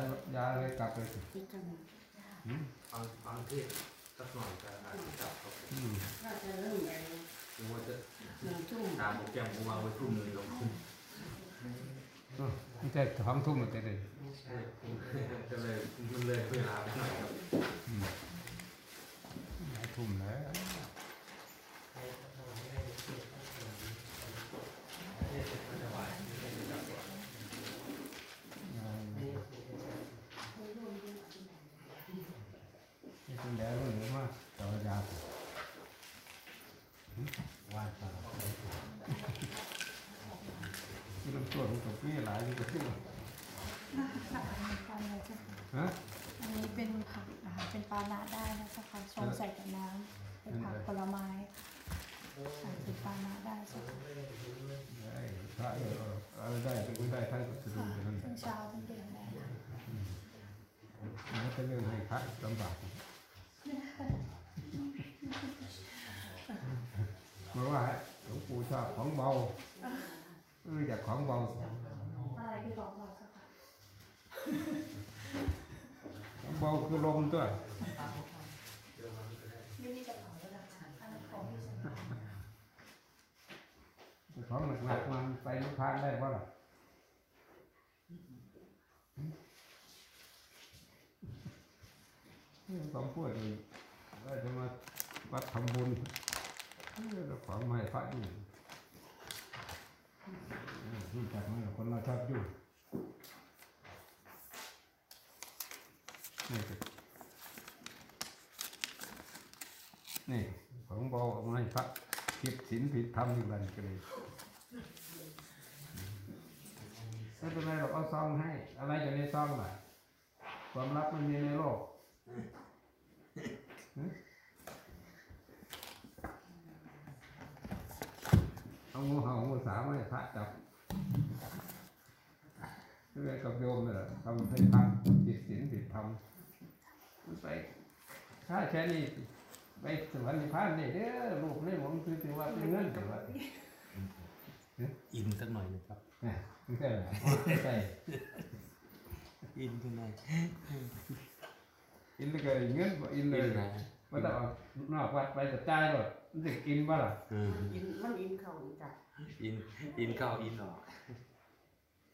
มันถวายยาเลยกลับไปสิที่กันอืมฟังฟังเทศสักหน่อยกันอาจจะจับครับผมอืมก็จะเริ่มไปหรือว่าจะหนึ่งทุ่มตามโปรแกรมผมวางไว้ทุ่มหนึ่งครับผมเออไม่ใช่สองทุ่มมันจะได้ก็เลยมันเลยเวลาไปหน่อยครับอืมหลายทุ่มแล้ว นี่เป็นแล้วหรือว่าต่อยาวว่าต่อที่ลำตัวของตัวพี่หลายที่ก็ขึ้น ปลาอะไรเจ้าค่ะ ฮะ อันนี้เป็นผักนะคะเป็นปลานาได้ นะเจ้าค่ะชงใส่กับน้ำเป็นผักผลไม้ใส่เป็นปลานาได้เจ้าค่ะได้พระเอออะไรได้เป็นไม่ได้ท่านก็จะดูอย่างนั้นเป็นเช้าเป็นเย็นได้ค่ะมันเป็นเรื่องให้พระลำบากเพราะว่าหลวงปู่ชอบของเบาเออจากของเบาอะไรที่บอกเราเจ้าค่ะของเบาคือลมตัวไม่มีกระเป๋าแล้วนะคะอันนั้นของที่ฉัน ของหนักๆมันไปนิพพานได้ป่ะล่ะนี่ต้องพูดเลยว่าจะมาวัดทำบุญเออแล้วของให้พระอยู่รู้จักไหมล่ะคนเราชอบอยู่นี่นี่ของเบาเอามาให้พระผิดศีลผิดธรรมอยู่กันเลย ไม่เป็นไรหรอกเอาซองให้ อะไรจะในซองล่ะความลับมันมีในโลกเอางูเห่างูสามาให้พระจับเรื่องกับโยมนี่แหละทำให้ทำผิดศีลผิดธรรมมันไปถ้าแค่นี้ไปสวรรค์นิพพานนี่เด้อลูกนี่ผมคือถือว่าเป็นเงินแต่ว่าอินสักหน่อยนะครับเนี่ย ไม่ใช่เหรอใช่อินขึ้นหน่อยอินเลยก็เงินบ่อินเลอิยนนะว่าต้องเอานอกวัดไปแต่จ่ายหรอกมันจะกินบ่ล่ะอืมอินมันอินเข่าอีกจ้ะอินอินเข้าอินออก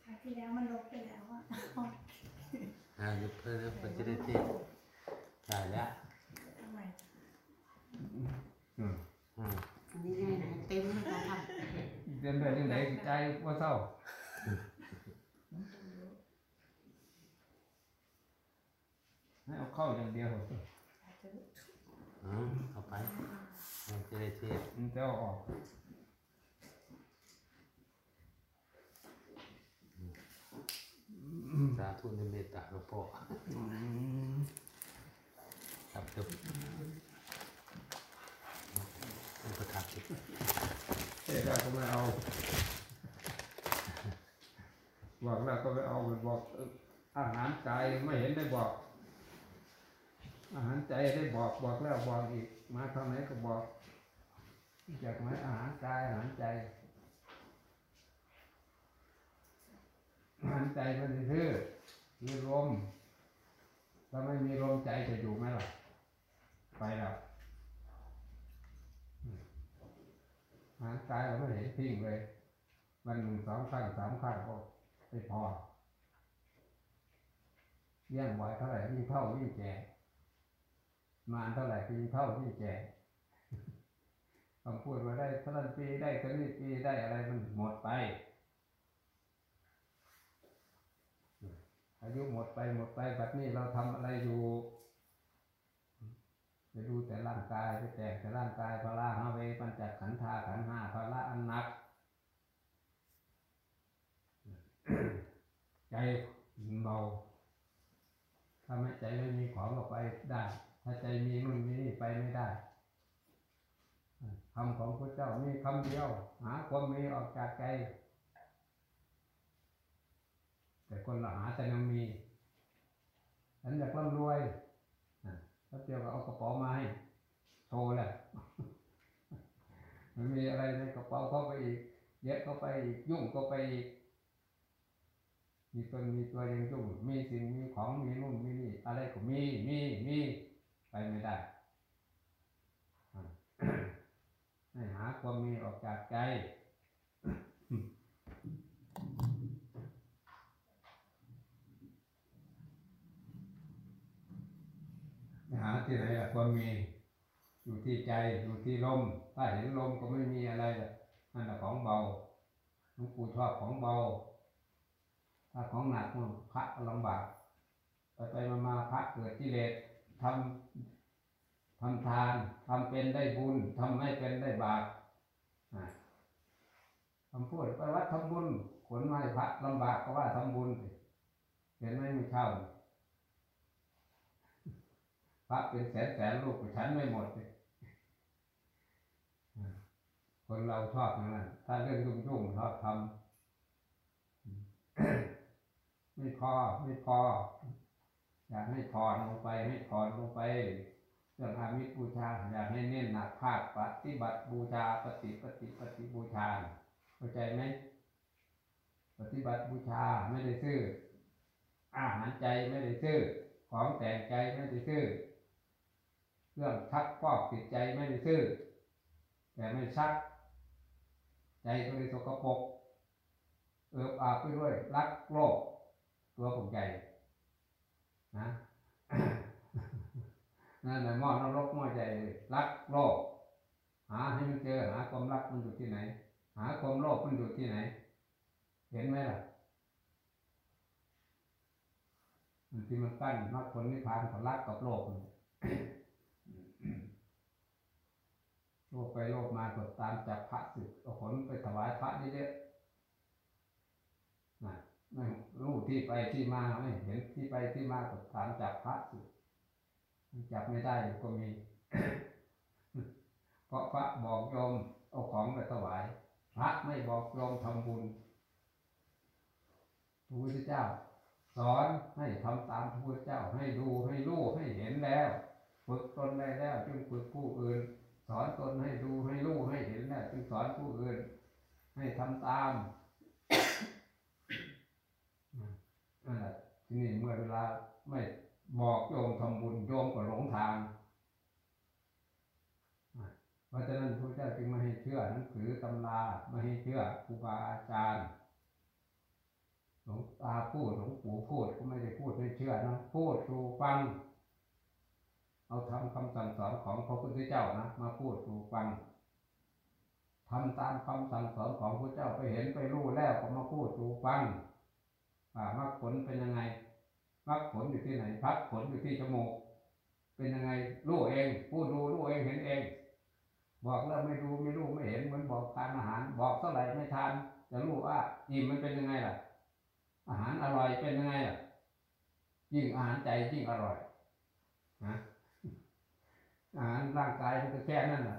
ครั้งที่แล้วมันลบไปแล้วอะอ่าเพื่อเพื่อจะได้เทศได้แล้วทำไมอืมอืมอันนี้ไงนะเต็มเลยเราทเดินไปที่ไหนจ่ายว่าเศร้า ให้เอาเข้าอย่างเดียวอืมเอาไปเราจะได้เทศมันจะเอาออกสาธุในเมตตาหลวงพ่อครับเดี๋ยวอุปถัมภ์จิตเจ๊ได้ก็ไม่เอา บอกแล้วก็ไม่เอาบอกอาหารกายไม่เห็นได้บอก อาหารใจได้บอกบอกแล้วบอกอีก มาเท่าไหนก็บอกจากไหนอาหารกายอาหารใจอาหารใจมันคือมีลมถ้าไม่มีลมใจจะอยู่ไหมล่ะ ไปแล้วอืมอาหารกายเราไม่เห็นทิ้งเลยวันหนึ่งสองครั้งสามครั้งก็ ไม่พอเลี้ยงบ่อยเท่าไหร่ยิ่งเท่ายิ่งแก่นานเท่าไหร่ยิ่งเท่ายิ่งแก่ต้องพูดว่าได้เท่านั้นปีได้เท่านี้ปีได้อะไรมันหมดไป อายุหมดไปหมดไปแบบนี้เราทำอะไรอยู่ไปดูแต่ร่างกายไปแจกแต่ร่างกายพละห้าเวปัญจขันธาขันห้าพละอันหนัก ใจเบาถ้าไม่ใจไม่มีของก็ไปได้ ถ้าใจมีนู่นมีนี่ไปไม่ได้คำของพระเจ้ามีคำเดียว หาความมีออกจากใจ แต่คนละหาแต่ยังมีฉันอยากร่ำรวยพระเจ้าก็เอากระเป๋ามาให้โชว์แหละมันมีอะไรในกระเป๋าเข้าไปอีกเย็บเข้าไปอีกยุ่งเข้าไปอีก มีตนมีตัวยังยุ่งมีสิ่งมีของมีนู่นมีนี่อะไรก็มีมีมีไปไม่ได้ให้หาความมีออกจากใจหาที่ไหนอะความมีอยู่ที่ใจอยู่ที่ลม ถ้าเห็นลมก็ไม่มีอะไรหรอกนั่นแหละของเบาหลวงปู่ชอบของเบา ถ้าของหนักพระลำบาก ไปไปมามาพระเกิดกิเลสทำทำทานทำเป็นได้บุญทำไม่เป็นได้บาปอะคำพูดไปวัดทำบุญขนไม้พระลำบากก็ว่าทำบุญเห็นไหมไม่เข้าพระเป็นแสนแสนลูกฉันไม่หมดเลยคนเราชอบอย่างนั้นถ้าเรื่องยุ่งยุ่งๆชอบทำ ไม่พอไม่พออยากให้ถอนลงไปให้ถอนลงไปเรื่องอามิตรบูชาอยากให้เน้นหนักภาคปฏิบัติบูชาปฏิปฏิปฏิบูชาเข้าใจไหมปฏิบัติบูชาไม่ได้ซื้อ อาหารใจไม่ได้ซื้อ ของแต่งใจไม่ได้ซื้อเรื่องชักฟอกจิตใจไม่ได้ซื้อ แต่ไม่ชัก ใจก็เลยสกปรกเอิบอาบไปด้วยรักโลก ตัวผมใหญ่นะนั่นแหละหม้อนรกหม้อใจเลยรักโลก หาให้มันเจอหาความรักมันอยู่ที่ไหน หาความโลภมันอยู่ที่ไหน เห็นไหมล่ะมันที่มันกั้นมรรคผลนิพพานของรักกับโลกโลกไปโลกมากดตามจับพระสึกเอาผลไปถวายพระเยอะๆนะ ไม่รู้ที่ไปที่มาไม่เห็นที่ไปที่มากดตามจับพระสึกมันจับไม่ได้ก็มี เพราะพระบอกโยมเอาของไปถวาย พระไม่บอกโยมทำบุญพระพุทธเจ้า สอนให้ทำตามพระพุทธเจ้าให้ดูให้รู้ให้เห็นแล้วฝึกตนได้แล้วจึงฝึกผู้อื่น สอนตนให้ดูให้รู้ให้เห็นแล้วจึงสอนผู้อื่น ให้ทำตาม นั่นแหละทีนี้เมื่อเวลาไม่บอกโยมทำบุญโยมก็หลงทางเพราะฉะนั้นพระเจ้าจึงไม่ให้เชื่อหนังสือตำราไม่ให้เชื่อครูบาอาจารย์หลวงตาพูดหลวงปู่พูดก็ไม่ได้พูดไม่เชื่อนะพูดสู่ฟัง เอาทำคำสั่งสอนของพระพุทธเจ้านะมาพูดสู่ฟังทำตามคำสั่งสอนของพระเจ้าไปเห็นไปรู้แล้วก็มาพูดสู่ฟัง มรรคผลเป็นยังไงมรรคผลอยู่ที่ไหนพักผลอยู่ที่จมูก เป็นยังไงรู้เองพูดรู้รู้เองเห็นเอง บอกแล้วไม่รู้ไม่รู้ไม่เห็นเหมือนบอกทานอาหาร บอกเท่าไหร่ไม่ทานจะรู้ว่าอิ่มมันเป็นยังไงล่ะ อาหารอร่อยเป็นยังไงล่ะยิ่งอาหารใจยิ่งอร่อยนะอาหารร่างกายมันก็แค่นั้นแหละ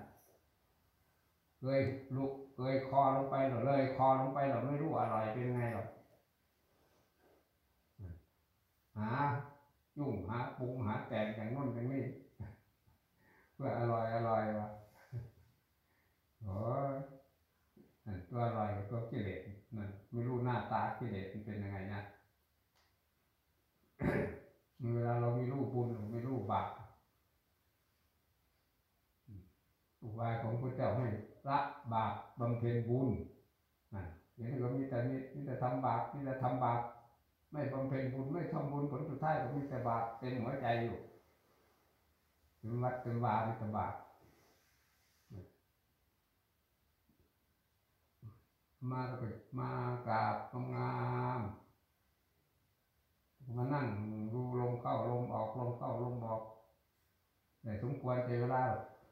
เลยลุกเลยคอลงไปหรอเลย คอลงไปหรอไม่รู้อร่อยเป็นยังไงหรอก หายุ่งหาปรุงหาแต่งอย่างนู้นอย่างนี้เพื่ออร่อยอร่อยวะโอ้ยตัวอร่อยกับตัวกิเลสนั่นไม่รู้หน้าตากิเลสมันเป็นยังไงนะเวลาเรามีรูปบุญเราไม่รู้บาปอุบายของพระเจ้าให้ละบาปบำเพ็ญบุญนั่นเห็นเรามีแต่มีแต่ทำบาปมีแต่ทำบาป ไม่บำเพ็ญบุญไม่ทำบุญผลสุดท้ายก็มีแต่บาปเต็มหัวใจอยู่ถึงวัดถึงวามีแต่บาปมาก็ไปมากราบงามมานั่งดูลมเข้าลมออกลมเข้าลมออกแต่สมควรเจเวลา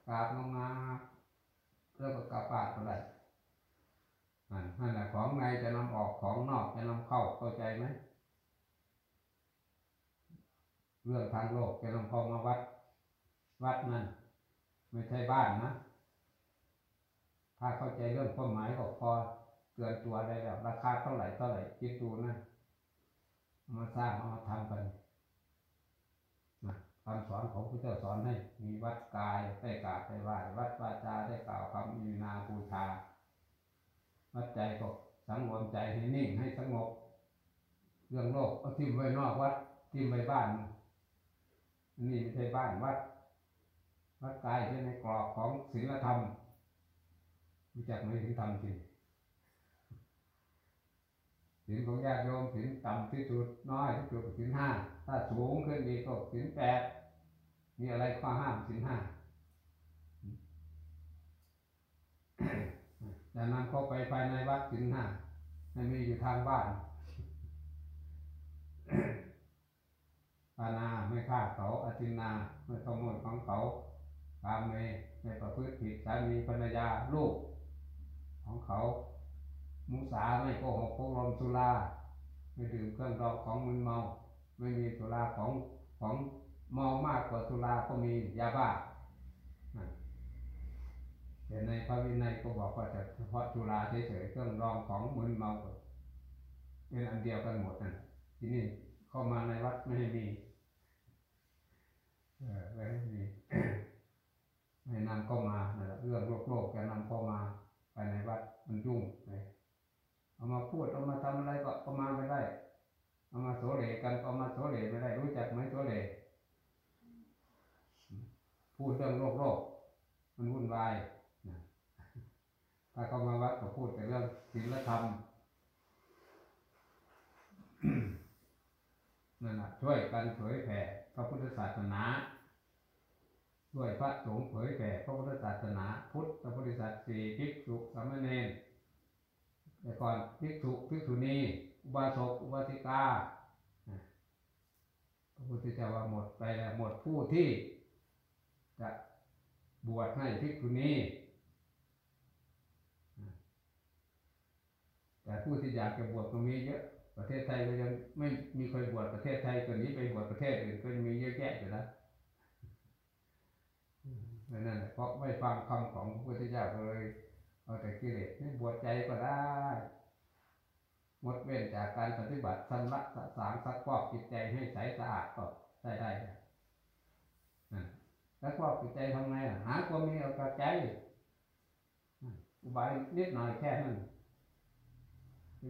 กราบงามๆแล้วก็กลับบ้านก็ได้นั่นนั่นแหละของในจะนำออกของนอกจะนำเข้าเข้าใจไหม เรื่องทางโลกจะนำเข้ามาวัด วัดนั่นไม่ใช่บ้านนะ ถ้าเข้าใจเรื่องความหมายก็พอเตือนตัวได้แล้ว ราคาเท่าไหร่เท่าไหร่คิดดูนะมาสร้างเอามาทำกันนะคำสอนของพระเจ้าสอนให้ มีวัดกายได้กราบได้ไหว้วัดวาจาได้กล่าวคำมีนาบูชา วัดใจก็สังวมใจให้นิ่งให้สงบ เรื่องโลกเอาทิ้มไว้นอกวัดทิ้มไว้บ้าน นี่ไม่ใช่บ้านวัด วัดกายเป็นในกรอบของศีลธรรมรู้จักไหมถึงธรรมจริงศีลของญาติโยมศีลต่ำที่สุดน้อยที่สุดศีลห้าถ้าสูงขึ้นอีกก็ศีลแปดมีอะไรข้อห้ามศีลห้าดังนั้นเข้าไปภายในวัดศีลห้าไม่มีอยู่ทางบ้าน ปานาไม่ฆ่าเขาอธินาไม่ขโมยของเขาตามเมไม่ประพฤติผิดสามีภรรยาลูกของเขา มุสาไม่โกหกพกลมสุราไม่ดื่มเครื่องดองของมึนเมา ไม่มีสุราของของเมามากกว่าสุราก็มียาบ้าแต่ในพระวินัยก็บอกว่าจะเฉพาะสุราเฉยๆเครื่องดองของมึนเมาเป็นอันเดียวกันหมดนั่นที่นี่เข้ามาในวัดไม่ให้มี ออไม่ให้นำเข้ามาเรื่องโลกโลกจะนำเข้ามาภายในวัดมันยุ่งเลยเอามาพูดเอามาทำอะไรก็เอามาไม่ได้ เอามาโสเลกันเอามาโสเลไม่ได้ รู้จักไหมโสเลพูดเรื่องโลกโลกมันวุ่นวายนะถ้าเขามาวัดก็พูดแต่เรื่องศีลธรรมนั่นแหละช่วยกันเผยแผ่ พระพุทธศาสนาช่วยพระสงฆ์เผยแผ่พระพุทธศาสนา พุทธบริษัทสี่ภิกษุสามเณรแต่ก่อนภิกษุภิกษุณี อุบาสกอุบาสิกาพระพุทธเจ้าว่าหมดไปแล้วหมดผู้ที่ จะบวชให้ภิกษุณีแต่ผู้ที่อยากจะบวชก็มีเยอะ ประเทศไทยก็ยังไม่มีใครบวชประเทศไทยตัวนี้ไปบวชประเทศอื่นก็ยังมีเยอะแยะอยู่นะนั่นแหละเพราะไม่ฟังคำของพระพุทธเจ้าก็เลยเอาแต่กิเลสบวชใจก็ได้หมดเว้นจากการปฏิบัติสันละสะสางสักฟอกจิตใจให้ใสสะอาดก็ได้ได้นั่นสักฟอกจิตใจทำไงอะหาความมีเอากับใจอุบายนิดหน่อยแค่นั้น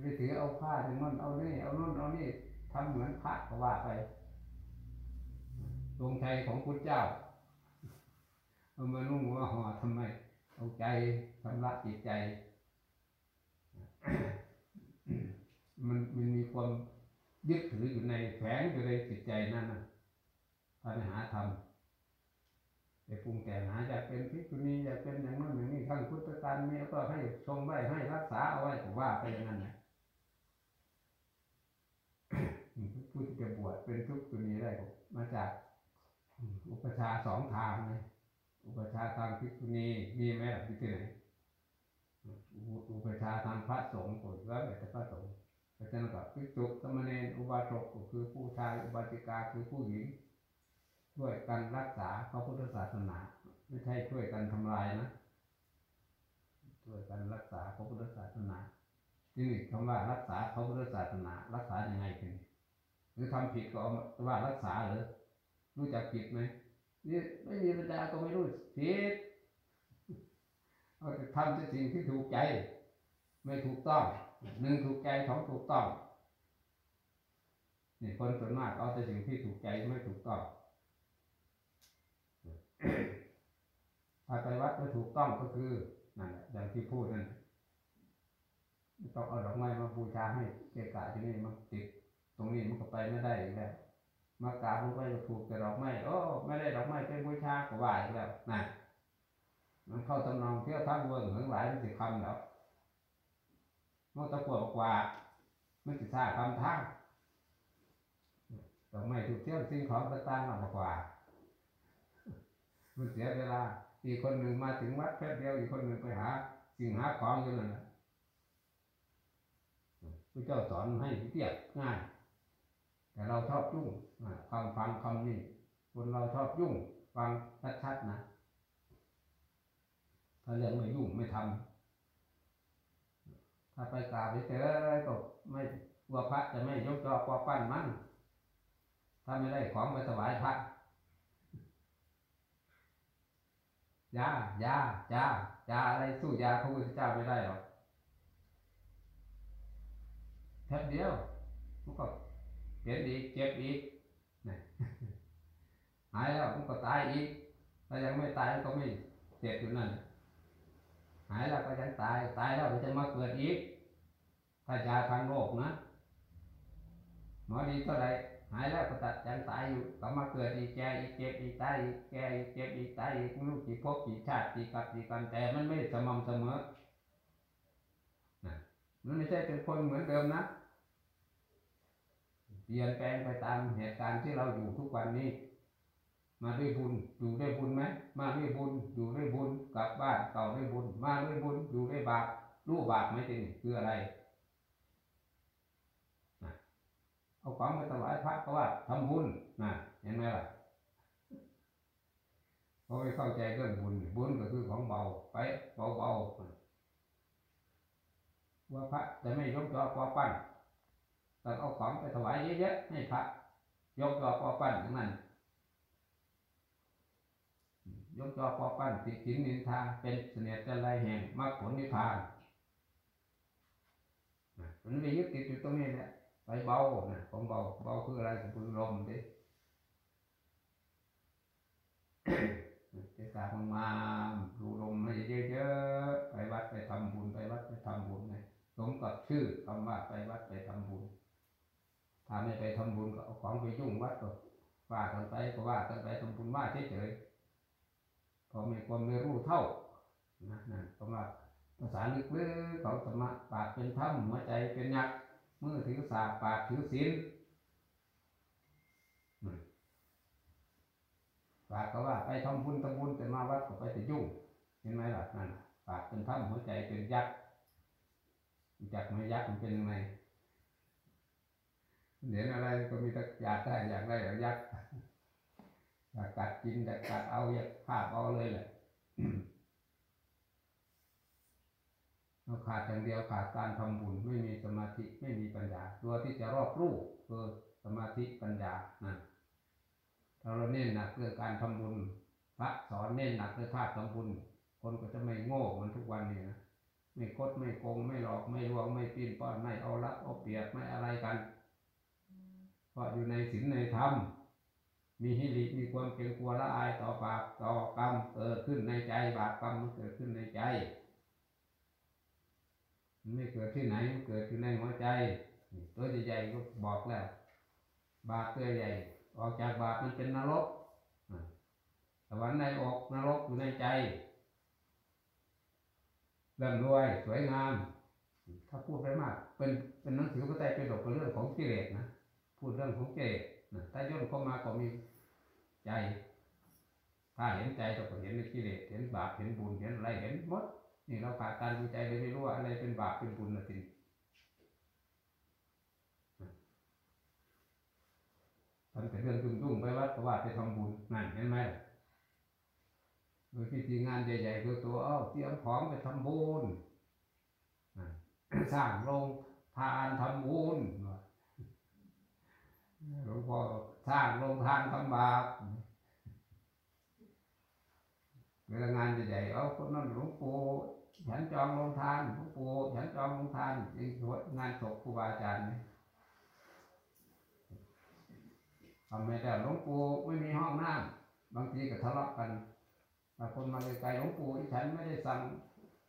ไปถือเอาผ้าถึงนั่นเอานี่เอานู่นเอานี่ทำเหมือนพระก็ว่าไปดวงใจของพุทธเจ้าเอามานุ่งหัวห่อทำไม เอาใจชำระจิตใจ มันมันมีความยึดถืออยู่ในแฝงอยู่ในจิตใจนั่นนะปัญหาธรรมไปปรุงแต่งหาอยากเป็นพิกุณีอยากเป็นอย่างนั้นอย่างนี้ขั้งพุทธการมีก็ให้ทรงไว้ให้รักษาเอาไว้ผมว่าไปอย่างนั้นนะ ผู้ที่จะบวชเป็นทุกข์ตัวนี้ได้มาจากอุปชาสองทางเลยอุปชาทางภิกุณีมีไหมล่ะที่ไหนอุปชาทางพระสงฆ์ก็แล้วแต่พระสงฆ์เพราะฉะนั้นก็ภิกษุสมเณรอุบาสกก็คือผู้ชายอุบาสิกาคือผู้หญิงช่วยกันรักษาพระพุทธศาสนา ไม่ใช่ช่วยกันทำลายนะช่วยกันรักษาพระพุทธศาสนาที่นี่คำว่ารักษาพระพุทธศาสนา รักษายังไงกัน หรือทำผิดก็เอาว่ารักษาหรือรู้จักผิดไหมนี่ไม่มีปัญญาก็ไม่รู้ผิดเอาแต่ทำแต่สิ่งที่ถูกใจ ไม่ถูกต้องหนึ่งถูกใจสองถูกต้องนี่คนส่วนมากเอาแต่สิ่งที่ถูกใจไม่ถูกต้องถ้าไปวัดไม่ถูกต้องก็คือนั่นแหละอย่างที่พูดนั่นต้องเอาดอกไม้มาบูชาให้เกะกะที่นี่มันติด ตรงนี้มันก็ไปไม่ได้อีกแล้วมากราบลงไปก็ถูกแต่ดอกไม้โอ้ไม่ได้ดอกไม้เป็นบูชาก็ว่าอีกแล้วนะมันเข้าตำนองเที่ยวทั้งเวิร์งเหงหลายมันสิคำแล้วมันตะกวดกว่ามันสิท่าคำทั้งดอกไม้ถูกเที่ยวสิ่งของต่างๆมากกว่ามันเสียเวลา อีกคนหนึ่งมาถึงวัดแค่เดียวอีกคนหนึ่งไปหาสิ่งหาของอยู่นั่นแหละพระเจ้าสอนให้เรียบง่าย แต่เราชอบยุ่งฟังฟังคำนี้คนเราชอบยุ่ง ฟังชัดๆนะถ้าเรื่องไม่ยุ่งไม่ทำถ้าไปกราบเฉยๆก็ไม่กลัวพระจะไม่ยกจอปอปั้นมันถ้าไม่ได้ของไปถวายพระยายายายาอะไรสู้ยาพระพุทธเจ้าไม่ได้หรอกแป๊บเดียวมันก็ เปลี่ยนอีกเจ็บอีกหายแล้วมันก็ตายอีกถ้ายังไม่ตายก็ไม่เจ็บอยู่นั่นหายแล้วก็ยังตายตายแล้วมันจะมาเกิดอีกถ้ายาทางโลกนะหมอดีเท่าไรหายแล้วก็ตัดยังตายอยู่ก็มาเกิดอีกแก่อีกเจ็บอีกตายอีกแก่อีกเจ็บอีกตายอีกไม่รู้กี่ภพกี่ชาติกี่กับกี่กันแต่มันไม่สม่ำเสมอนะมันไม่ใช่เป็นคนเหมือนเดิมนะ เปลี่ยนแปลงไปตามเหตุการณ์ที่เราอยู่ทุกวันนี้ มาด้วยบุญอยู่ด้วยบุญไหมมาด้วยบุญอยู่ด้วยบุญกลับบ้านเก่าด้วยบุญ มาด้วยบุญอยู่ด้วยบาปรู้บาปไหมจริงคืออะไรเอาของไปถวายพระก็ว่าทำบุญนะเห็นไหมล่ะเขาไม่เข้าใจเรื่องบุญบุญก็คือของเบาไปเบาเบาๆว่าพระจะไม่ยกยอปอปั้น แต่เอาของไปถวายเยอะๆให้พระยกยอปอปั้นอย่างนั้นยกจอปอปั้นติขินนินทาเป็นเสนียจันไรแห่งมรรคผลนิพพานนะมันไม่ยึดติดอยู่ตรงนี้แหละไปเบานะของเบาเบาคืออะไรคือลมดิเจตาของมาดูลมให้เยอะๆไปวัดไปทำบุญไปวัดไปทำบุญไงสมกับชื่อคำว่าไปวัดไปทำบุญ ถ้าไม่ไปทำบุญก็เอาของไปยุ่งวัดก็ว่ากันไปก็ว่ากันไปทำบุญว่าเฉยๆพอมีความไม่รู้เท่านะนั่นก็ว่าภาษาลึกๆของธรรมะปากเป็นถ้ำหัวใจเป็นยักษ์มือถือสาปากถือศีลปากก็ว่าไปทำบุญทำบุญแต่มาวัดก็ไปแต่ยุ่งเห็นไหมล่ะนั่นปากเป็นถ้ำหัวใจเป็นยักษ์จักไหมยักษ์มันเป็นยังไง เห็นอะไรก็มีแต่อยากได้อยากได้แล้วยักอยากกัดกินอยากกัดเอาอยากภาพเอาเลยแหละเราขาดอย่างเดียวขาดการทำบุญไม่มีสมาธิไม่มีปัญญา ตัวที่จะรอบรู้คือสมาธิปัญญานั่นถ้าเราเน้นหนักเรื่องการทำบุญพระสอนเน้นหนักเรื่องธาตุทำบุญคนก็จะไม่โง่เหมันทุกวันนี้นะไม่คดไม่โกงไม่หลอกไม่ลวงไม่ปีนป้อนไม่เอาละเอาเปรียบไม่อะไรกัน เพราะอยู่ในศีลในธรรม มีฮิริมีความเกรงกลัวละอายต่อบาปต่อกรรมเกิดขึ้นในใจบาปกรรมมันเกิดขึ้นในใจมันไม่เกิดที่ไหนมันเกิดอยู่ในหัวใจ ตัวใหญ่ๆก็บอกแล้ว บาปตัวใหญ่ ออกจากบาปมันเป็นนรกสวรรค์ในอกนรกอยู่ในใจร่ำรวยสวยงาม ถ้าพูดไปมาก เป็นเป็นหนังสือพระไตรปิฎกเป็นเรื่องของกิเลสนะ พูดเรื่องของเลสนะถ้าย่นเข้ามาก็มีใจ ถ้าเห็นใจเราก็เห็นในกิเลสเห็นบาปเห็นบุญเห็นอะไรเห็นหมดนี่เราขาดการดูใจเลยไม่รู้ว่าอะไรเป็นบาปเป็นบุญนะทีทำแต่เรื่องยุ่งๆไปวัดก็ว่าไปทำบุญนั่นเห็นไหมโดยพิธีงานใหญ่ๆคือตัวเอ้าเตรียมของไปทำบุญสร้างโรงทานทำบุญ หลวงพ่อสร้างโรงทานทำบาปเวลางานใหญ่ๆเอาคนนั้นหลวงปู่ฉันจองโรงทานหลวงปู่ฉันจองโรงทานงานศพครูบาอาจารย์ทำไม่ได้หลวงปู่ไม่มีห้องน้ำบางทีก็ทะเลาะกันบางคนมาไกลๆหลวงปู่ฉันไม่ได้สั่ง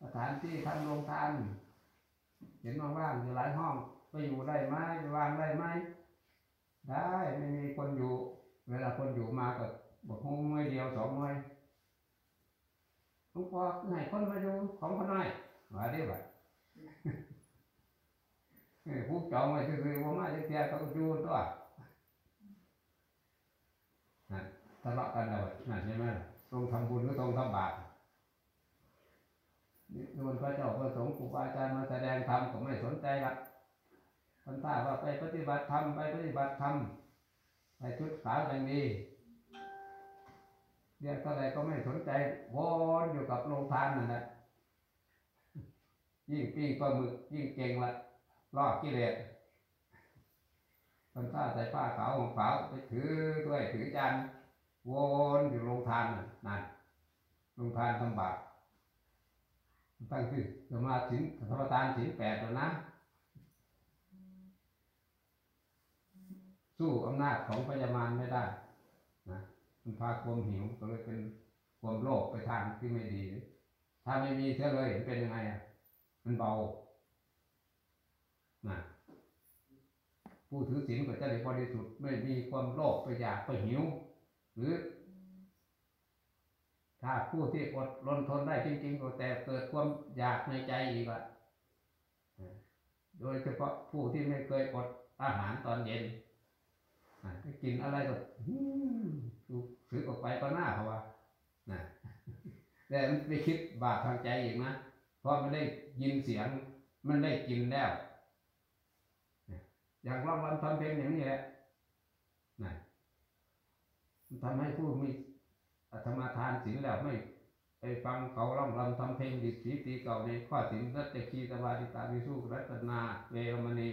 สถานที่ทำโรงทาน เห็นว่างๆอยู่หลายห้องไปอยู่ได้ไหมไปวางได้ไหม ได้ไม่มีคนอยู่ เวลาคนอยู่มาก็บอกห้องไม่เดียวสองไม่หลวงพ่อให้คนมาอยู่ของคนน้อยมาได้ไหมผู้จองไว้คือว่ามาจะเทียก็อยู่ตัวนั่นทะเลาะกันเลยนั่นใช่ไหมตรงทำบุญหรือตรงทำบาปนี่นพระเจ้าพระสงฆ์ครูบาอาจารย์มาแสดงธรรมก็ไม่สนใจละ คนท่าว่าไปปฏิบัติธรรมไปปฏิบัติธรรมไปชุดขาวอย่างดีเรียกเท่าไรก็ไม่สนใจวนอยู่กับโรงทานนั่นแหละยิ่งปิ้งปลาหมึกยิ่งเก่งละลอกกิเลสคนท่าใส่ผ้าขาวของขาวไปถือด้วยถือจานวนอยู่โรงทานนั่นนั่นลงทานทำบาปตั้งขึ้นสมาธิธรรมทานศีลแปดแล้วนะ สู้อำนาจของพยามารไม่ได้นะมันพาความหิวก็เลยเป็นความโลภไปทางที่ไม่ดี ถ้าไม่มีเท่าเลยเป็นยังไงอะมันเบานะผู้ถือศีลก็จะได้บริสุทธิ์ไม่มีความโลภไปอยากไปหิว หรือ ถ้าผู้ที่อดรนทนได้จริงๆก็แต่เกิดความอยากในใจอีกอะโดยเฉพาะผู้ที่ไม่เคยอดอาหารตอนเย็น กินอะไรก็อืมถูกถือออกไปก็หน้าเขาว่านะแต่มันไม่คิดบาปทางใจอีกนะเพราะมันได้ยินเสียง มันได้กินแล้วอย่างร้องรำทำเพลงอย่างนี้แหละนะมันทำให้ผู้มีอัตมาทานศีลแล้วไม่ไปฟังเขาร้องรำทำเพลงดิสีตีเก่าในข้อศีลรัตคีตวาดิตาวิสุรัตนาเวรมณี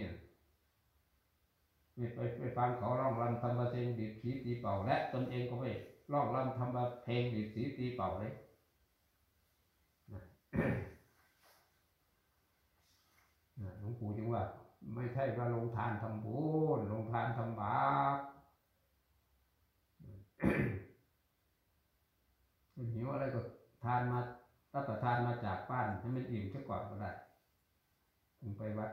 ไม่ไปไปฟังเขาร้องรำทำเพลงดิบสีตีเป่า และตนเองก็ไปร้องรำทำเพลงดิบสีตีเป่าเลยนะหลวงปู่จึงว่า ไม่ใช่ว่าลงทานทำบุญลงทานทำบาปหิวอะไรก็ทานมารับประทานมาจากบ้านให้มันอิ่มซะก่อนก็ได้ถึงไปวัด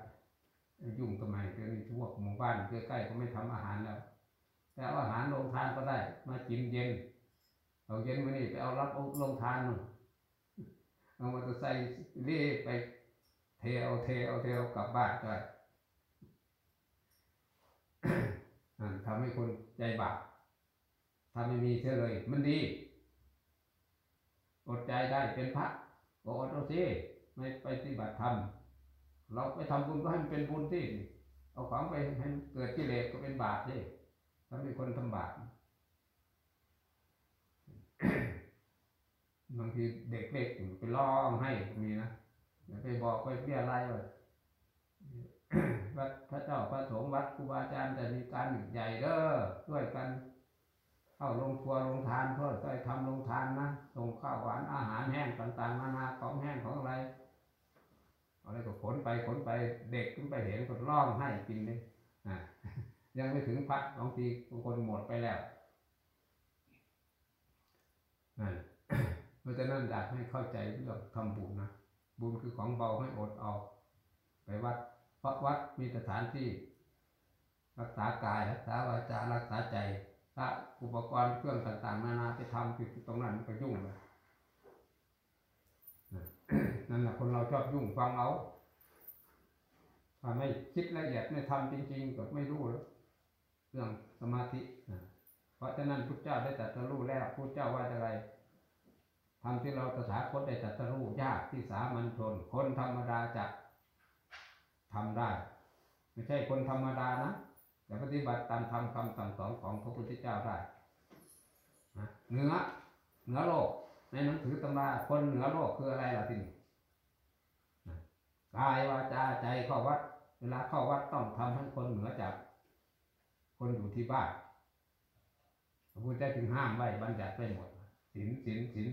ยุ่งทำไมเดี๋ยวพวกหมู่บ้านใกล้ๆก็ไม่ทำอาหารแล้ว แต่เอาอาหารลงทานก็ได้ มากินเย็นเอาเย็นวันนี้ไปเอารับเอาลงทานนู่นเอามอเตอร์ไซค์เรีไปเทเอาเทเอาเทเอากลับบ้านได้อ่าทำให้คนใจบาปถ้าไม่มีเชื่เลย มันดี อดใจได้เป็นพระก็อดเอาสิไม่ไปปฏิบัติธรรม เราไปทำบุญก็ให้มันเป็นบุญที่เอาของไปให้เกิดกิเลสก็เป็นบาปสิถ้ามีคนทำบาปบางทีเด็กเล็กไปร้องให้มีนะไปบอกไปเรียอะไรว่าวัดพระเจ้าพระสงฆ์วัดครูบาอาจารย์จะมีการใหญ่เด้อด้วยกันเข้าลงครัวลงทานเพื่อใช้ทำลงทานนะส่งข้าวหวานอาหารแห้งต่างๆนานาของแห้งของอะไร อะไรก็ขนไปขนไปเด็กขึ้นไปเห็นก็ร้องให้กินเลยอะยังไม่ถึงพักบางทีบางคนหมดไปแล้วมันเพราะฉะนั้นอยากให้เข้าใจเรื่องทำบุญนะบุญคือของเบาให้อดเอาไปวัดเพราะวัดมีสถานที่ รักษากายรักษาวาจารักษาใจถ้าอุปกรณ์เครื่องต่างๆนานาไปทำผิดตรงนั้นมันก็ยุ่งเลย นั่นแหละคนเราชอบยุ่งฟังเอาถ้าไม่คิดละเอียดไม่ทำจริง ๆ ก็ไม่รู้แล้วเรื่องสมาธิเพราะฉะนั้นพุทธเจ้าได้ตรัสรู้แล้วพุทธเจ้าว่าอะไรทำที่เราตถาคตได้ตรัสรู้ยากที่สามัญชนคนธรรมดาจะทำได้ ไม่ใช่คนธรรมดานะแต่ปฏิบัติตามธรรมคำสั่งสอนของพระพุทธเจ้าได้นะเหนือเหนือโลก ในหนังสือตำราคนเหนือโลกคืออะไรล่ะที่นี่กายวาจาใจเข้าวัด เวลาเข้าวัดต้องทำให้คนเหนือจาก คนอยู่ที่บ้านพระพุทธเจ้าจึงห้ามไว้บัญญัติไว้หมดศีลศีลศีล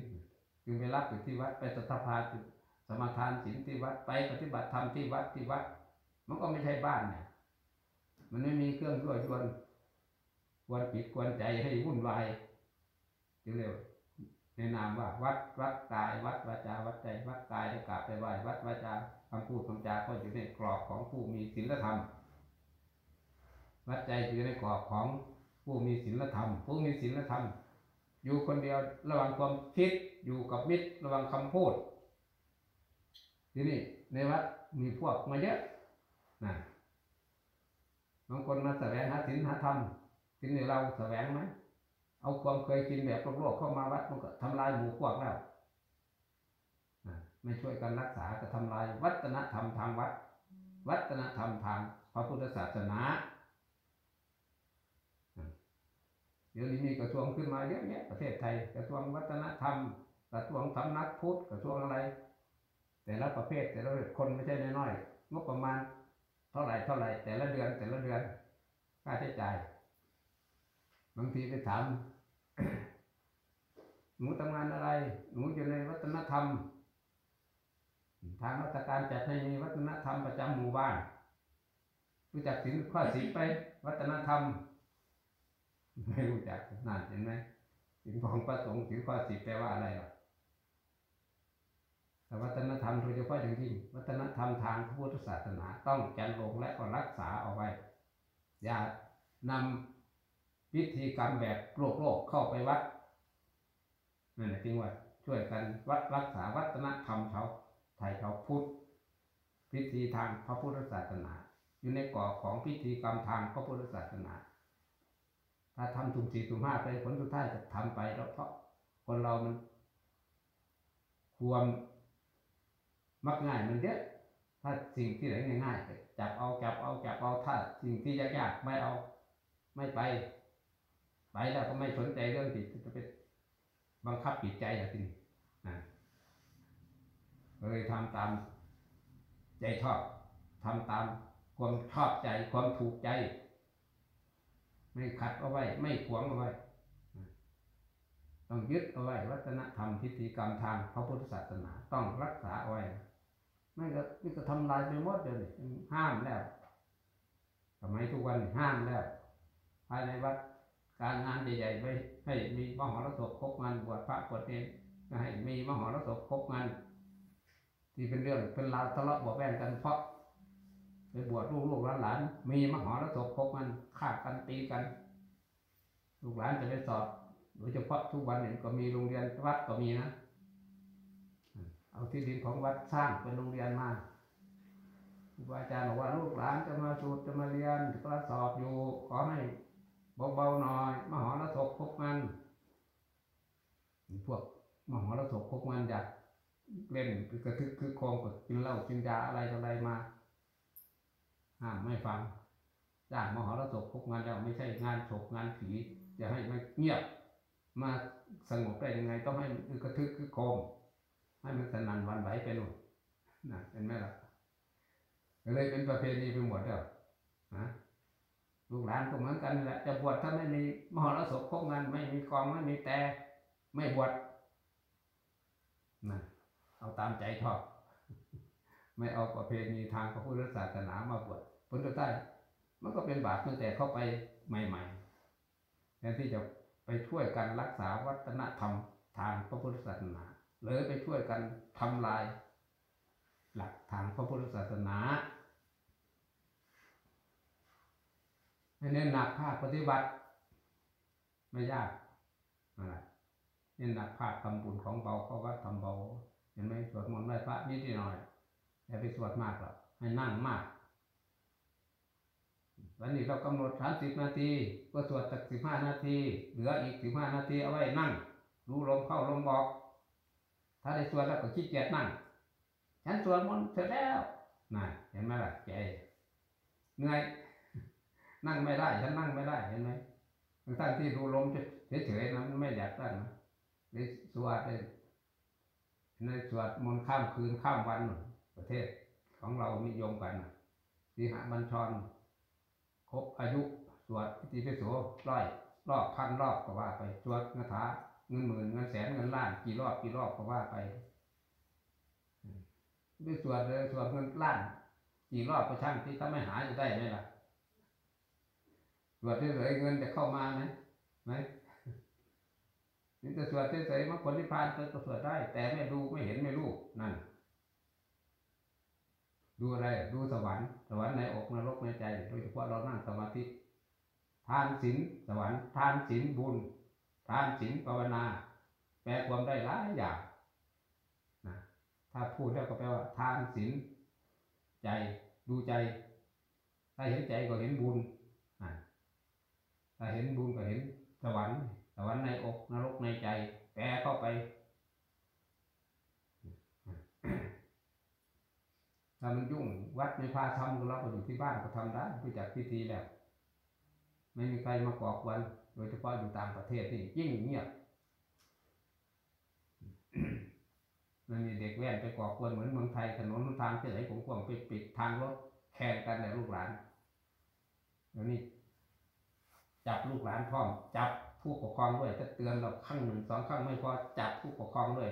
จึงไปรับอยู่ที่วัดไปสัทธาจุสมาทานศีลที่วัดไปปฏิบัติธรรมที่วัดที่วัด มันก็ไม่ใช่บ้านเนี่ยมันไม่มีเครื่องยั่วยวนกวนจิตกวนใจให้วุ่นวายจึงเรียก ในนามว่าวัดวัดกาย วัดวาจาวัดใจ วัดกายได้กราบไปไหว้วัดวาจาคำพูดคำจาก็อยู่ในกรอบของผู้มีศีลธรรม วัดใจอยู่ในกรอบของผู้มีศีลธรรม ผู้มีศีลธรรม อยู่คนเดียวระว่างความคิดอยู่กับมิตรระว่างคำพูด ทีนี้ในวัดมีพวกมาเยอะนะบางคนมาแสวงหาศีลหาธรรมทีนี้เราแสวงไหม เอาความเคยกินแบบโลกๆเข้ามาวัดมันก็ทำลายหมู่พวกแล้วไม่ช่วยกันรักษาก็ทำลายวัฒนธรรมทางวัด วัฒนธรรมทางพระพุทธศาสนาเดี๋ยวนี้มีกระทรวงขึ้นมาเยอะแยะประเทศไทยกระทรวงวัฒนธรรม กระทรวงสำนักพุทธกระทรวงอะไร แต่ละประเภทแต่ละคนไม่ใช่น้อยๆงบประมาณเท่าไหร่เท่าไหร่แต่ละเดือนแต่ละเดือนค่าใช้จ่าย บางทีไปถาม หนูทำงานอะไร หนูอยู่ในวัฒนธรรม ทางราชการจัดให้มีวัฒนธรรมประจำหมู่บ้าน รู้จักสินข้อสิบไป วัฒนธรรม ไม่รู้จักนั่นเห็นไหมสินของพระสงฆ์สินข้อสิบแปลว่าอะไรหรอแต่วัฒนธรรมโดยเฉพาะอย่างยิ่งวัฒนธรรมทางพุทธศาสนาต้องจันลงและก็รักษาเอาไว้ อย่านำ พิธีกรรมแบบโลกโลกเข้าไปวัดนั่นแหละจริงว่าช่วยกันวัดรักษาวัฒนธรรมเขาไทยเขาพุทธพิธีทางพระพุทธศาสนา อยู่ในกรอบของพิธีกรรมทางพระพุทธศาสนา ถ้าทำถุ่มสี่ถุ่มห้าไปผลสุดท้ายจะทำไปแล้วเพราะคนเรามันความมักง่ายมันเยอะถ้าสิ่งที่ไหนง่ายๆจับเอาจับเอาจับเอาถ้าสิ่งที่ยากๆไม่เอาไม่ไป ไปแล้วก็ไม่สนใจเรื่องที่จะไปบังคับจิตใจอย่างนี้นะเลยทำตามใจชอบทำตามความชอบใจความถูกใจ ไม่ขัดเอาไว้ ไม่ขวงเอาไว้ต้องยึดเอาไว้วัฒนธรรมพิธีกรรมทางพระพุทธศาสนาต้องรักษาเอาไว้ไม่ก็นี่ก็ทำลายไปหมดเลยห้ามแล้วสมัยทุกวันห้ามแล้วภายในวัด การงานใหญ่ๆไปให้มีมหรสพครบงานบวชพระบวชเนรให้มีมหรสพครบงาน ที่เป็นเรื่องเป็นราวทะเลาะบอกแว่งกันเพราะไปบวชลูกๆหลานๆมีมหรสพครบงานฆ่ากันตีกัน ลูกหลานจะไปสอบโดยเฉพาะทุกวันเนี่ยก็มีโรงเรียนวัดก็มีนะเอาที่ดินของวัดสร้างเป็นโรงเรียนมาครูบาอาจารย์บอกว่าลูกหลานจะมาสูตรจะมาเรียนก็สอบอยู่ขอให้ เบาๆหน่อยมหรสพพกมันพวกมหรสพพกมันอยากเล่นกระทึกคือโคองก็กินเหล้ากินยาอะไรอะไรมาห้ามไม่ฟังจ้ามหรสพพกมันแล้วไม่ใช่งานศพงานผีจะให้มันเงียบ มาสงบได้ยังไง ต้องให้กระทึกคือโคมให้มันสนั่นวันไหวไปหมดนะเห็นไหมล่ะเลยเป็นประเพณีไปหมดแล้วนะ ลูกหลานก็เหมือนกันแหละจะบวชถ้าไม่มีมหรสพครบงานไม่มีกองไม่มีแต่ไม่บวชนะเอาตามใจชอบ ไม่เอาประเพณีทางพระพุทธศาสนามาบวชผลสุดท้มันก็เป็นบาปตั้งแต่เข้าไปใหม่ๆแทนที่จะไปช่วยกันรักษาวัฒนธรรมทางพระพุทธศาสนาเลยไปช่วยกันทำลาย หลักทางพระพุทธศาสนา ให้เน้นหนักภาคปฏิบัติ ไม่ยากอะไรเน้นหนักภาคทำบุญของเบาเพราว่าทำเบาเห็นไหมสวดมนต์ไหว้พระนิดหน่อยอย่าไปสวดมากหรอกให้นั่งมากวันนี้เรากำหนดสามสิบนาทีก็สวดสักสิบห้านาที เหลืออีกสิบห้านาทีเอาไว้นั่ง รู้ลมเข้าลมออก ถ้าได้สวดแล้วก็ขี้เกียจนั่ง ฉันสวดมนต์เสร็จแล้วน่ะเห็นไหมล่ะใจเหนื่อย นั่งไม่ได้ ฉันนั่งไม่ได้เห็นไหมทั้งที่รู้ลมเฉยๆนะมันไม่อยากตั้งนะในสวดในสวดมนต์ข้ามคืนข้ามวันประเทศของเรานิยมกันสีหบัญชร ครบอายุสวดพิธีพิโสร้อยรอบพันรอบก็ว่าไปสวดคาถาเงินหมื่นเงินแสนเงินล้านกี่รอบกี่รอบก็ว่าไปไปสวดเลยสวดเงินล้านกี่รอบก็ช่างที่ถ้าไม่หาจะได้ไหมล่ะ สวดเฉยๆเงินจะเข้ามาไหมไหมนี่จะสวดเฉยๆมาผลนิพพานก็สวดได้ แต่ไม่ดูไม่เห็นไม่รู้นั่น ดูอะไร ดูสวรรค์สวรรค์ในอกนรกในใจโดยเฉพาะเรานั่งสมาธิทานศีลสวรรค์ทานศีลบุญ ทานศีลภาวนา แปลความได้หลายอย่างนะถ้าพูดแล้วก็แปลว่า ทานศีลใจดูใจ ถ้าเห็นใจก็เห็นบุญ ถ้าเห็นบุญก็เห็นสวรรค์สวรรค์ในอกนรกในใจแปลเข้าไปถ้ามันยุ่งวัดไม่พาทำเราก็อยู่ที่บ้านก็ทำได้รู้จักพิธีแล้ว ไม่มีใครมาก่อกวนโดยเฉพาะอยู่ต่างประเทศนี่ยิ่งเงียบมันมีเด็กแว่นไปก่อกวนเหมือนเมืองไทยถนนทางที่ไหนผมกวางไปปิดทางรถแข่งกันแต่ลูกหลานเดี๋ยวนี้ จับลูกหลานพร้อมจับผู้ปกครองด้วยถ้าเตือนเราครั้งหนึ่งสองครั้งไม่พอจับผู้ปกครองด้วย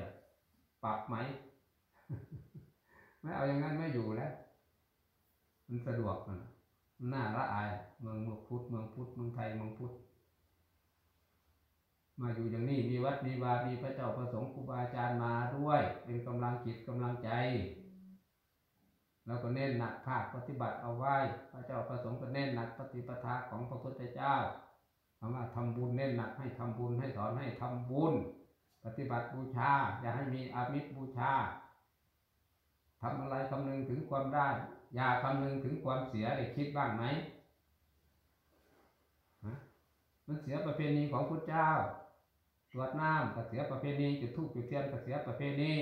ปรับไหมไม่เอาอย่างนั้นไม่อยู่แล้ว มันสะดวกมันน่าละอายเมืองเมืองพุทธเมืองพุทธเมืองไทยเมืองพุทธมาอยู่อย่างนี้มีวัดมีวามีพระเจ้าประสงค์ครูบาอาจารย์มาด้วย เป็นกำลังจิตกำลังใจแล้วก็เน้นหนักภาคปฏิบัติเอาไว้ พระเจ้าประสงค์ก็เน้นหนักปฏิปทาของพระพุทธเจ้า คำว่าทำบุญเน้นหนักให้ทำบุญให้สอนให้ทำบุญ ปฏิบัติบูชา อย่าให้มีอามิตรบูชาทำอะไรคำนึงถึงความได้ อย่าคำนึงถึงความเสียได้คิดบ้างไหมฮะมันเสียประเพณีของพุทธเจ้าตรวจน้ำก็เสียประเพณีจุดธูปจุดเทียนก็เสียประเพณี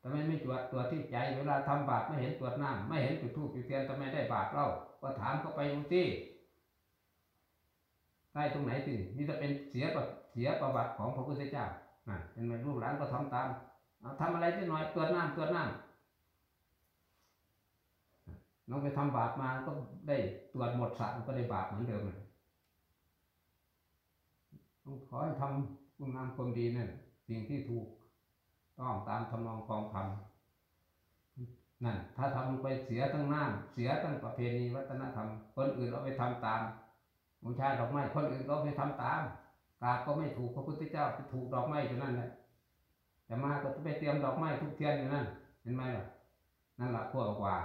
ทำไมไม่ตรวจตรวจที่ใจ เวลาทำบาปไม่เห็นตรวจน้ำไม่เห็นจุดธูปจุดเทียนทำไมได้บาปเล่าก็ถามเขาไปดูสิ ได้ตรงไหนสินี่จะเป็นเสียประเสียประวัติของพระพุทธเจ้าน่ะเห็นไหมลูกหลานก็ทำตามเอาทำอะไรที่หน่อยตรวจน้ำตรวจน้ำน้องไปทำบาปมาก็ได้ตรวจหมดสระก็ได้บาปเหมือนเดิมเลยต้องขอให้ทำคุณงามความดีนั่นสิ่งที่ถูกต้องตามทำนองคลองธรรมนั่นถ้าทำลงไปเสียทั้งน้ำเสียทั้งประเพณีวัฒนธรรม คนอื่นเอาไปทำตาม บูชาดอกไม้คนอื่นก็เอาไปทำตามกราบก็ไม่ถูกพระพุทธเจ้าถูกดอกไม้อยู่นั่นแหละแต่มาก็ไปเตรียมดอกไม้ทุกเทียนอยู่นั่นเห็นไหมล่ะนั่นแหละพวกกว่า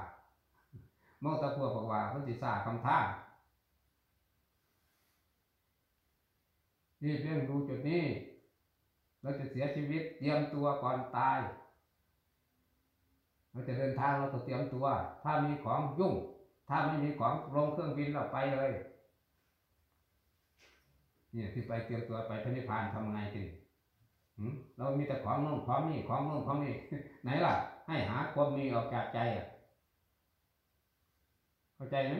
มองตะพวกกว่าพิ่นสิสาคำท่านี่เรื่องดูจุดนี้ เราจะเสียชีวิตเตรียมตัวก่อนตาย เราจะเดินทางเราต้องเตรียมตัว ถ้ามีของยุ่ง ถ้าไม่มีของลงเครื่องบินเราไปเลย เนี่ยที่ไปเตรียมตัวไปพระนิพพานทำไงกิเรามีแต่ของโน่นของนี่ของโน่นของนี่ไหนล่ะ ให้หาความมีออกจากใจอะ เข้าใจไหม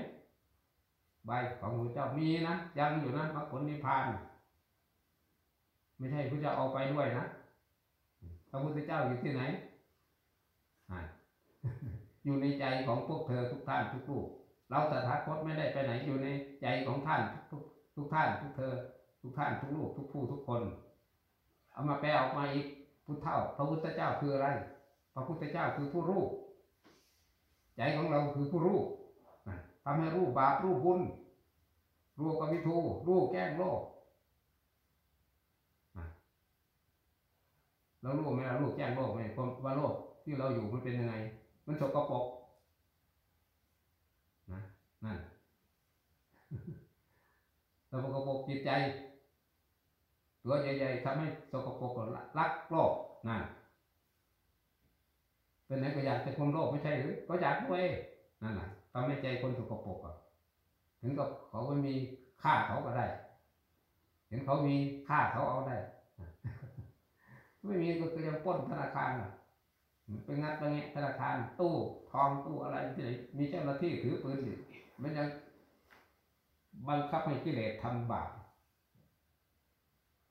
ใบของพระเจ้ามีนะยังอยู่นะมรรคผลนิพพาน ไม่ใช่พระเจ้าเอาไปด้วยนะพระพุทธเจ้าอยู่ที่ไหนอยู่ในใจของพวกเธอทุกท่านทุกลูกเราตถาคตไม่ได้ไปไหนอยู่ในใจของท่านทุกทุกท่านทุกเธอ ทุกท่านทุกลูกทุกผู้ทุกคน เอามาแปลออกมาอีกพุทธเจ้าพระพุทธเจ้าคืออะไร พระพุทธเจ้าคือผู้รู้ใจของเราคือผู้รู้ทำให้รู้บาปรู้บุญรู้กวิทูรู้แก้งโลกเรารู้ไหมเรารู้แจ้งโลกไหมความว่าโลกที่เราอยู่มันเป็นยังไง มันสกปรกนะนั่นเราสกปรกจิตใจ ตัวใหญ่ๆทำให้สกปรกก็รักโลกนั่นเป็นไหนก็อยากจะคนโลกไม่ใช่หรือ ก็อยากด้วยนั่นแหละทำให้ใจคนสกปรกอะถึงกับเขาไม่มีค่าเขาก็ได้เห็นเขามีค่าเขาเอาได้ ไม่มีก็คือยังป้นธนาคารอะไปงัดไปแงะธนาคารตู้ทองตู้อะไรที่ไหนมีเจ้าหน้าที่ถือปืนอยู่มันยังบังคับให้กิเลสทำบาป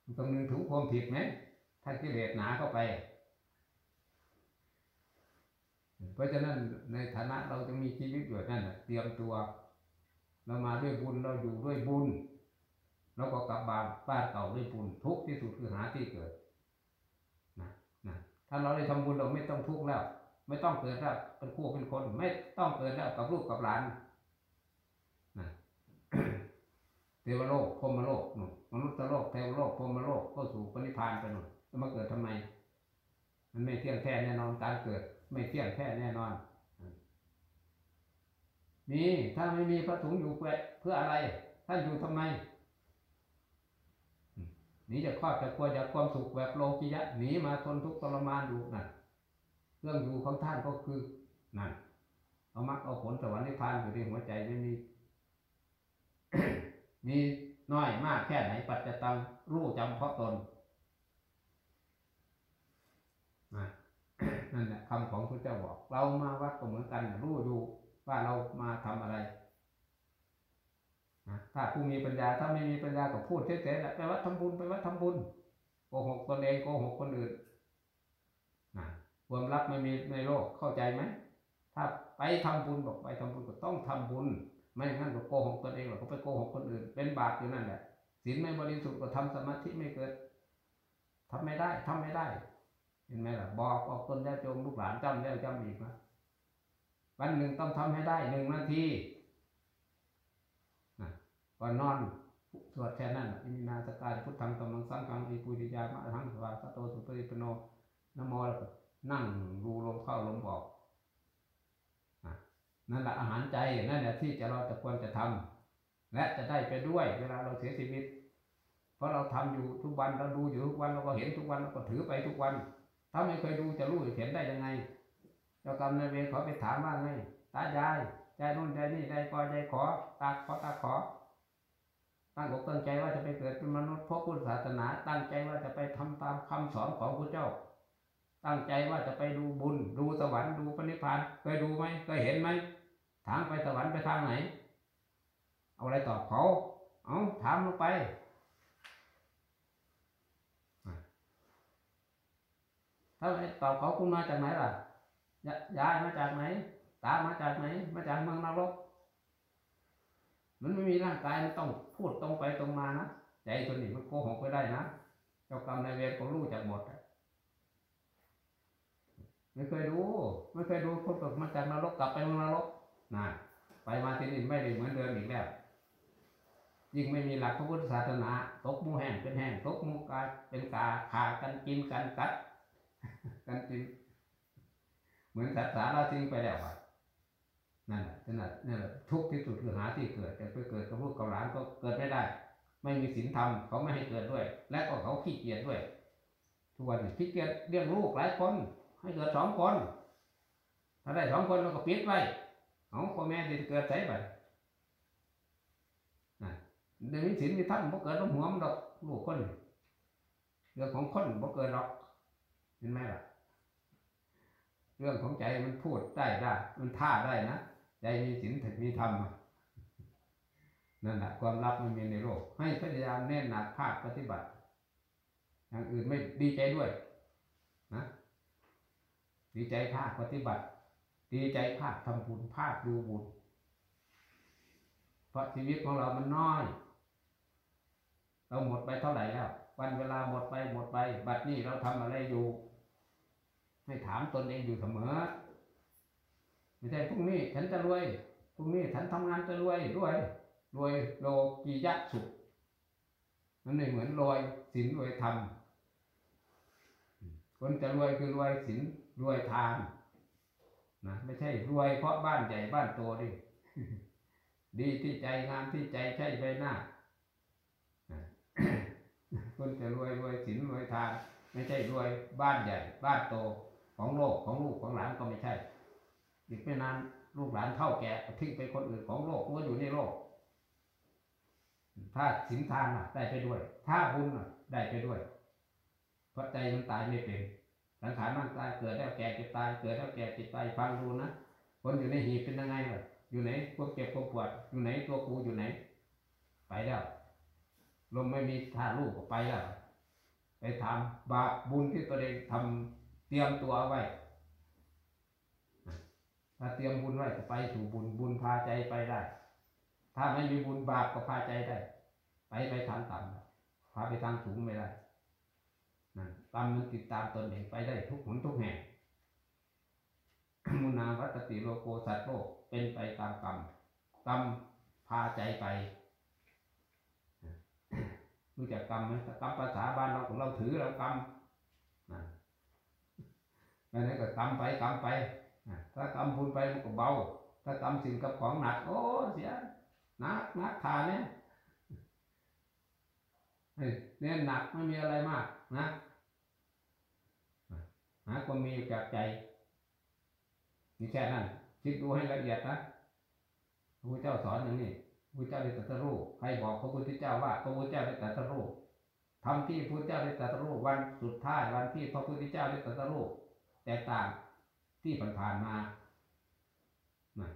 มันต้องนึงถึงความผิดไหมถ้ากิเลสหนาเข้าไป เพราะฉะนั้นในฐานะเราจะมีชีวิตอยู่นั่นเตรียมตัว เรามาด้วยบุญเราอยู่ด้วยบุญเราก็กลับบ้านบ้านเก่าด้วยบุญทุกที่สุดคือหาที่เกิดนะนะถ้าเราได้ทำบุญเราไม่ต้องทุกข์แล้ว ไม่ต้องเกิดแล้วเป็นคู่เป็นคน ไม่ต้องเกิดแล้วกับลูกกับหลานนะ วโลกพมโลกนู่นมนุษย์โลกเทวโลกพมโลกก็สู่ปณิพานไปนู่นจะมาเกิดทำไม มันไม่เที่ยงแท้แน่นอนการเกิด ไม่เที่ยงแท้แน่นอนมีถ้าไม่มีพระสงอยู่เพื่ออะไร ท่านอยู่ทำไมหนีจากครอบจากครัวจากความสุขแบบโลกิยะหนีมาทนทุกข์ทรมานอยู่นั่นเรื่องอยู่ของท่านก็คือนั่นเอามักเอาผลสวรรค์นิพพานอยู่ในหัวใจไม่มี มีน้อยมากแค่ไหนปัจจตังรู้จำเพาะตนนั่นแหละคำของพระเจ้าบอก เรามาวัดก็เหมือนกันรู้อยู่ว่าเรามาทำอะไรถ้าผู้มีปัญญาถ้าไม่มีปัญญาก็พูดเฉยๆแหละไปวัดทำบุญไปวัดทำบุญโกหกตนเองโกหกคนอื่นนะความรักไม่มีในโลกเข้าใจไหมถ้าไปทำบุญบอกไปทำบุญก็ต้องทำบุญ ไม่งั้นก็โกหกตนเองหรอกก็ไปโกหกคนอื่น เป็นบาปอยู่นั่นแหละศีลไม่บริสุทธิ์ก็ทำสมาธิไม่เกิดทำไม่ได้ทำไม่ได้ เห็นไหมล่ะ บอกออกตนญาติโยมลูกหลานจำแล้วจำอีกนะวันหนึ่งต้องทำให้ได้หนึ่งนาทีนะก่อนนอนสวดแค่นั้นอิมินาสการพุทธังธรรมังสังฆังอิปุริยามะหังสวาสโตสุปริปโนนโมนั่งดูลมเข้าลมออก นั่นแหละอาหารใจนั่นแหละที่จะเราจะควรจะทำและจะได้ไปด้วยเวลาเราเสียชีวิต เพราะเราทำอยู่ทุกวันเราดูอยู่ทุกวันเราก็เห็นทุกวันเราก็ถือไปทุกวัน ถ้าไม่เคยดูจะรู้เห็นได้ยังไงเจ้ากรรมนายเวรเขาไปถามว่าไงตายายใจนู่นใจนี่ใจกอใจขอตาขอตาขอ ตั้งอกตั้งใจว่าจะไปเกิดเป็นมนุษย์พบพุทธศาสนา ตั้งใจว่าจะไปทำตามคำสอนของพระเจ้า ตั้งใจว่าจะไปดูบุญ ดูสวรรค์ดูปณิพพานเคยดูไหมเคยเห็นไหม ถามไปสวรรค์ไปทางไหน เอาอะไรตอบเขา เอาถามลงไป ถ้าไม่ตอบเขาคุณมาจากไหนล่ะยายมาจากไหน ตามาจากไหน มาจากเมืองนรก มันไม่มีร่างกายมันต้องพูดตรงไปตรงมานะ ใจตัวนี้มันโกหกไปได้นะ เจ้ากรรมนายเวรก็รู้จากหมดไม่เคยดูไม่เคยดูคนตกมาจากนรกกลับไปเมืองนรก นะไปมาที่นี่ไม่ได้เหมือนเดิมอีกแล้วยิ่งไม่มีหลักพระพุทธศาสนาตกมูแห้งเป็นแห้งตกมูกาเป็นกาขากันกินกันกัดกันกินเหมือนสัตว์สาราทิ้งไปแล้วอะนั่นแหละนั่นแหละนั่นแหละทุกที่สุดคือหาที่เกิดแต่ไปเกิดกับลูกกับหลานก็เกิดไม่ได้ ไม่มีศีลธรรมเขาไม่ให้เกิดด้วย และก็เขาขี้เกียจด้วย ทุกวันนี้ขี้เกียจเลี้ยงลูกหลายคน ให้เกิดสองคนถ้าได้สองคนเราก็ปิดไว้ เอาพ่อแม่จะเกิดใส่ไปนะเดี๋ยวนี้ศีลมีธรรมบ่เกิดต้องหัวมันดอกลูกคนเรื่องของคนบ่เกิดหรอกเห็นไหมล่ะ เรื่องของใจมันพูดได้ได้ มันท่าได้นะใจมีศีลถึงมีธรรมนั่นแหละความลับมันมีในโลก ให้พยายามเน้นหนักภาคปฏิบัติ อย่างอื่นไม่ดีใจด้วยนะดีใจภาคปฏิบัติ ดีใจภาคทำบุญภาคดูบุญเพราะชีวิตของเรามันน้อย เราหมดไปเท่าไหร่แล้ววันเวลาหมดไปหมดไป บัดนี้เราทำอะไรอยู่ ให้ถามตนเองอยู่เสมอ ไม่ใช่พรุ่งนี้ฉันจะรวยพรุ่งนี้ฉันทำงานจะรวยรวยรวยโลกียะสุขนั่นไม่เหมือนรวยศีลรวยธรรมคนจะรวยคือรวยศีลรวยทาน นะไม่ใช่รวยเพราะบ้านใหญ่บ้านโตดิดีที่ใจงามที่ใจใช่ใบหน้าคนจะรวยรวยศีลรวยทานไม่ใช่รวยบ้านใหญ่ บ้านโตของโลกของลูกของหลานก็ไม่ใช่อีกไม่นานลูกหลานเท่าแก่ทิ้งไปคนอื่นของโลกก็อยู่ในโลก ถ้าศีลทานน่ะได้ไปด้วย ถ้าบุญน่ะได้ไปด้วยเพราะใจมันตายไม่เป็น สังขารมันตายเกิดแล้วแก่เจ็บตาย เกิดแล้วแก่เจ็บตายฟังดูนะคนอยู่ในหีบเป็นยังไงล่ะอยู่ไหนความเจ็บความปวด อยู่ไหนตัวกูอยู่ไหน ไปแล้วลมไม่มีท่าลูกก็ไปแล้วไปทำบาปบุญที่ตัวเองทำเตรียมตัวเอาไว้ถ้าเตรียมบุญไว้ก็ไปสู่บุญบุญพาใจไปได้ ถ้าไม่มีบุญบาปก็พาใจได้ ไปไปทางต่ำพาไปทางสูงไม่ได้ นั่นกรรมมันติดตามตนเองไปได้ทุกหนทุกแห่งมุนาวัตติโลโกสัตโลกเป็นไปตามกรรมกรรมพาใจไปรู้จักกรรมไหมกรรมภาษาบ้านเราเราถือเรากรรมนะนั่นก็กรรมไปกรรมไป ถ้ากรรมบุญไปมันก็เบา ถ้ากรรมสิ่งกับของหนัก โอ้เสียหนักหนักทานเนี่ยเนี่ยหนักไม่มีอะไรมากนะ หาความมีอยู่จากใจนี่แค่นั้นคิดดูให้ละเอียดนะพระพุทธเจ้าสอนอย่างนี้พระเจ้าได้ตรัสรู้ใครบอกพระพุทธเจ้าว่าพระพุทธเจ้าได้ตรัสรู้ทำที่พระพุทธเจ้าได้ตรัสรู้วันสุดท้ายวันที่พระพุทธเจ้าได้ตรัสรู้แตกต่างที่ผ่านๆมา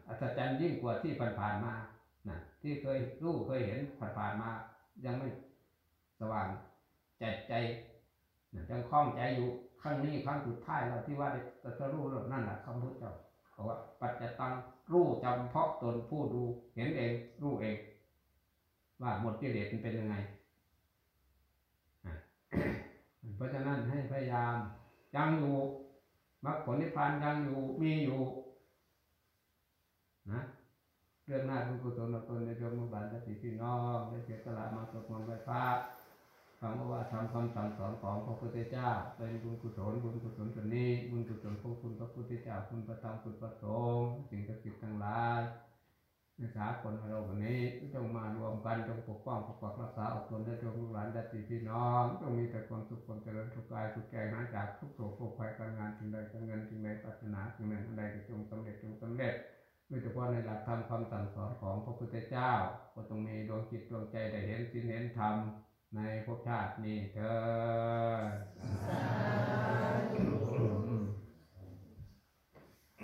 อัศจรรย์ยิ่งกว่าที่ผ่านๆมานะที่เคยรู้เคยเห็นผ่านๆมา ยังไม่สว่างใจใจยังคล่องใจอยู่ ครั้งนี้ครั้งสุดท้ายแล้วที่ว่าได้ตรัสรู้แล้วนั่นแหละคำพุทธเจ้าเขาว่า ปัจจตังรู้จำเพาะตนผู้ดูเห็นเองรู้เอง ว่าหมดกิเลสมันเป็นยังไงเพราะฉะนั้นให้พยายามยังอยู่มรรคผลนิพพานยังอยู่มีอยู่นะเรื่องหน้าบุญกุศลของตนในดวงมุบานและสิพี่น้องได้เสียสละมาสวดมนต์ไหว้พระ ฟังว่าทำคำสั่งสอนของพระพุทธเจ้า เป็นบุญกุศลบุญกุศลส่วนนี้บุญกุศลของคุณพระพุทธเจ้าคุณพระธรรมคุณพระสงฆ์สิ่งศักดิ์สิทธิ์ทั้งหลายในสากลเราวันนี้จงมารวมกันจงปกป้องปกปักรักษาอบรมและจงลูกหลานญาติพี่น้องจงมีแต่ความสุขความเจริญทุกกายทุกแก่หายจากทุกโศกโศกภัยการงานสิ่งใดการเงินสิ่งใดปรารถนาสิ่งใดอันใดจงสำเร็จจงสำเร็จโดยเฉพาะในหลักธรรมคำสั่งสอนของพระพุทธเจ้าก็ต้องมีดวงจิตดวงใจได้เห็นสิ่งเห็นธรรม ในภพชาตินี้เธอ